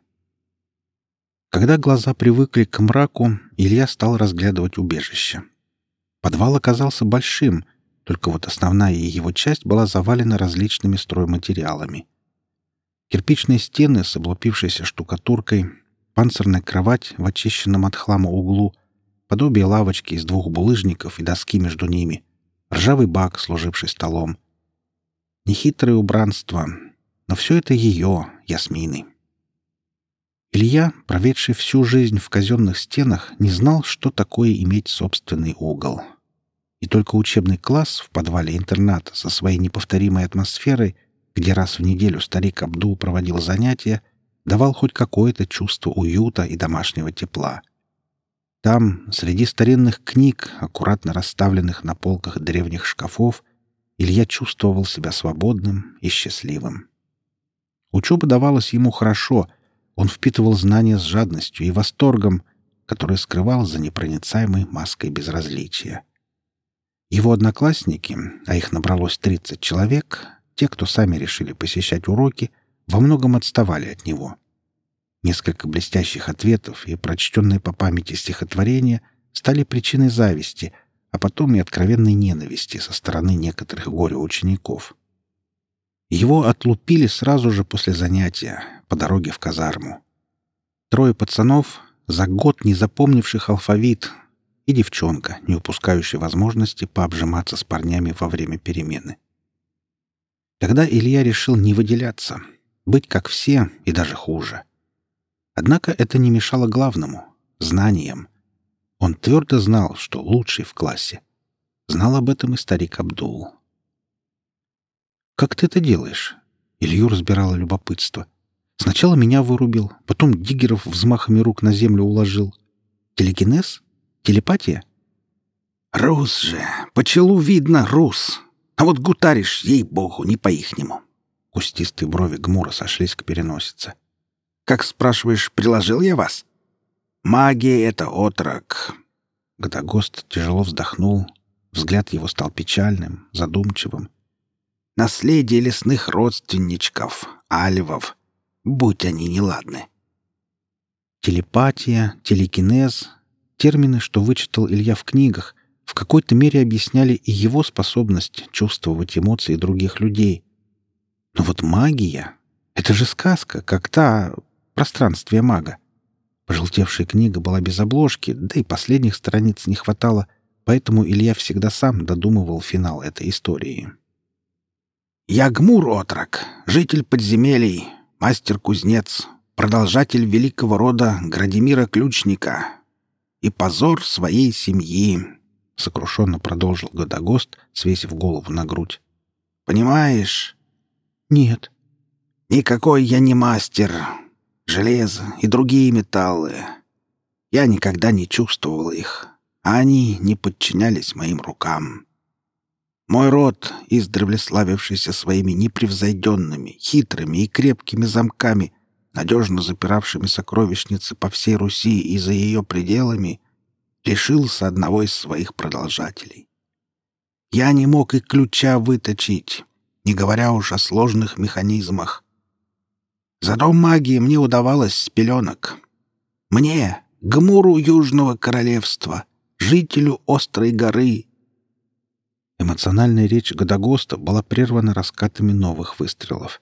Когда глаза привыкли к мраку, Илья стал разглядывать убежище. Подвал оказался большим, только вот основная его часть была завалена различными стройматериалами. Кирпичные стены с облупившейся штукатуркой, панцирная кровать в очищенном от хлама углу, подобие лавочки из двух булыжников и доски между ними, ржавый бак, служивший столом. Нехитрое убранство, но все это ее, Ясмины. Илья, проведший всю жизнь в казенных стенах, не знал, что такое иметь собственный угол. И только учебный класс в подвале интерната со своей неповторимой атмосферой, где раз в неделю старик Абдул проводил занятия, давал хоть какое-то чувство уюта и домашнего тепла — там, среди старинных книг, аккуратно расставленных на полках древних шкафов, Илья чувствовал себя свободным и счастливым. Учеба давалась ему хорошо, он впитывал знания с жадностью и восторгом, который скрывал за непроницаемой маской безразличия. Его одноклассники, а их набралось 30 человек, те, кто сами решили посещать уроки, во многом отставали от него. Несколько блестящих ответов и прочтенные по памяти стихотворения стали причиной зависти, а потом и откровенной ненависти со стороны некоторых горе-учеников. Его отлупили сразу же после занятия, по дороге в казарму. Трое пацанов, за год не запомнивших алфавит, и девчонка, не упускающая возможности пообжиматься с парнями во время перемены. Тогда Илья решил не выделяться, быть как все и даже хуже. Однако это не мешало главному — знаниям. Он твердо знал, что лучший в классе. Знал об этом и старик Абдул. «Как ты это делаешь?» Илью разбирало любопытство. «Сначала меня вырубил, потом диггеров взмахами рук на землю уложил. Телекинез? Телепатия?» «Рус же! По челу видно, рус! А вот гутаришь, ей-богу, не по-ихнему!» Кустистые брови Гмура сошлись к переносице. «Как, спрашиваешь, приложил я вас?» «Магия — это отрок!» Годогост тяжело вздохнул. Взгляд его стал печальным, задумчивым. «Наследие лесных родственничков, альвов, будь они неладны!» Телепатия, телекинез — термины, что вычитал Илья в книгах, в какой-то мере объясняли и его способность чувствовать эмоции других людей. Но вот магия — это же сказка, как та «Пространствие мага». Пожелтевшая книга была без обложки, да и последних страниц не хватало, поэтому Илья всегда сам додумывал финал этой истории. «Я Гмур Отрок, житель подземелий, мастер-кузнец, продолжатель великого рода Градимира Ключника и позор своей семьи», — сокрушенно продолжил Годогост, свесив голову на грудь. «Понимаешь?» «Нет». «Никакой я не мастер. Железо и другие металлы. Я никогда не чувствовал их, а они не подчинялись моим рукам. Мой род, издревле славившийся своими непревзойденными, хитрыми и крепкими замками, надежно запиравшими сокровищницы по всей Руси и за ее пределами, лишился одного из своих продолжателей. Я не мог и ключа выточить, не говоря уж о сложных механизмах. За дом магии мне удавалось с пеленок. Мне, Гмуру Южного Королевства, жителю Острой горы. Эмоциональная речь Годогоста была прервана раскатами новых выстрелов.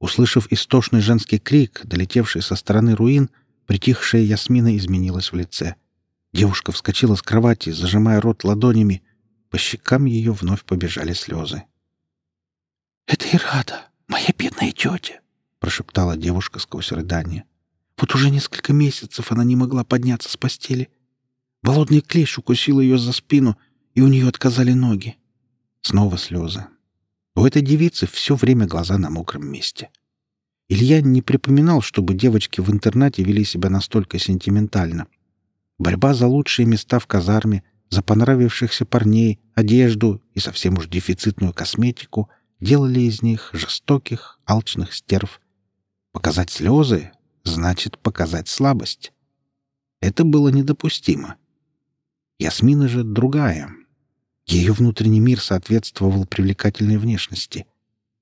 Услышав истошный женский крик, долетевший со стороны руин, притихшая Ясмина изменилась в лице. Девушка вскочила с кровати, зажимая рот ладонями. По щекам ее вновь побежали слезы. «Это Ирада, моя бедная тетя!» — прошептала девушка сквозь рыдание. «Вот уже несколько месяцев она не могла подняться с постели. Болотный клещ укусил ее за спину, и у нее отказали ноги. Снова слезы. У этой девицы все время глаза на мокром месте. Илья не припоминал, чтобы девочки в интернате вели себя настолько сентиментально. Борьба за лучшие места в казарме, за понравившихся парней, одежду и совсем уж дефицитную косметику делали из них жестоких, алчных стерв. Показать слезы — значит показать слабость. Это было недопустимо. Ясмина же другая. Ее внутренний мир соответствовал привлекательной внешности.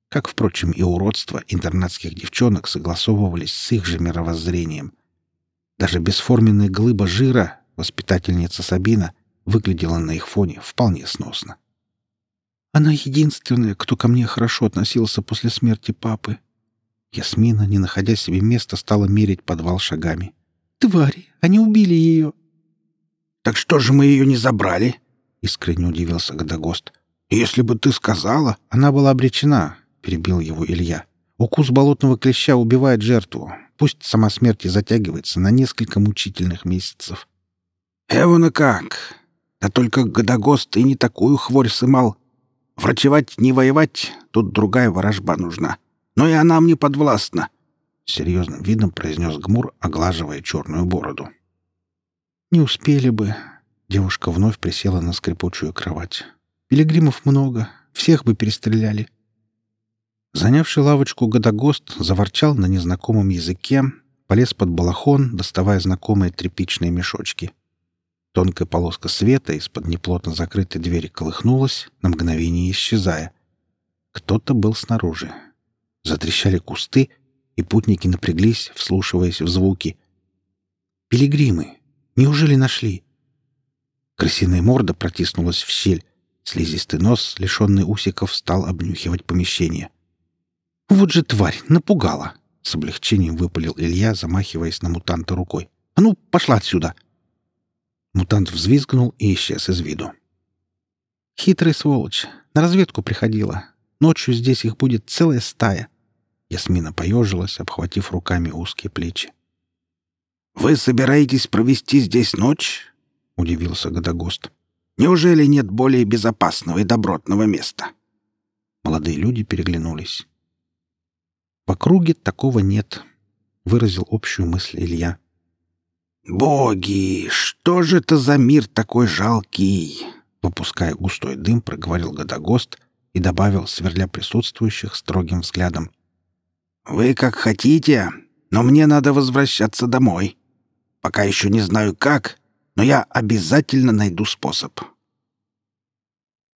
Как, впрочем, и уродство интернатских девчонок согласовывались с их же мировоззрением. Даже бесформенная глыба жира, воспитательница Сабина, выглядела на их фоне вполне сносно. Она единственная, кто ко мне хорошо относился после смерти папы. Ясмина, не находя себе места, стала мерить подвал шагами. «Твари! Они убили ее!» «Так что же мы ее не забрали?» — искренне удивился Годогост. «Если бы ты сказала...» «Она была обречена», — перебил его Илья. «Укус болотного клеща убивает жертву. Пусть сама смерть и затягивается на несколько мучительных месяцев». «Эвана как? Да только Годогост и не такую хворь сымал. Врачевать не воевать, тут другая ворожба нужна. Но и она мне подвластна», — серьезным видом произнес Гмур, оглаживая черную бороду. «Не успели бы». Девушка вновь присела на скрипучую кровать. «Пилигримов много, всех бы перестреляли». Занявший лавочку Годогост заворчал на незнакомом языке, полез под балахон, доставая знакомые тряпичные мешочки — Тонкая полоска света из-под неплотно закрытой двери колыхнулась, на мгновение исчезая. Кто-то был снаружи. Затрещали кусты, и путники напряглись, вслушиваясь в звуки. «Пилигримы! Неужели нашли?» Крысиная морда протиснулась в щель. Слизистый нос, лишенный усиков, стал обнюхивать помещение. «Вот же тварь! Напугала!» — с облегчением выпалил Илья, замахиваясь на мутанта рукой. «А ну, пошла отсюда!» Мутант взвизгнул и исчез из виду. «Хитрый сволочь! На разведку приходила. Ночью здесь их будет целая стая. Ясмина поежилась, обхватив руками узкие плечи. «Вы собираетесь провести здесь ночь?» — удивился Годогост. «Неужели нет более безопасного и добротного места?» Молодые люди переглянулись. «В округе такого нет», — выразил общую мысль Илья. «Боги, что же это за мир такой жалкий?» Выпуская густой дым, проговорил Годогост и добавил, сверля присутствующих строгим взглядом. «Вы как хотите, но мне надо возвращаться домой. Пока еще не знаю как, но я обязательно найду способ».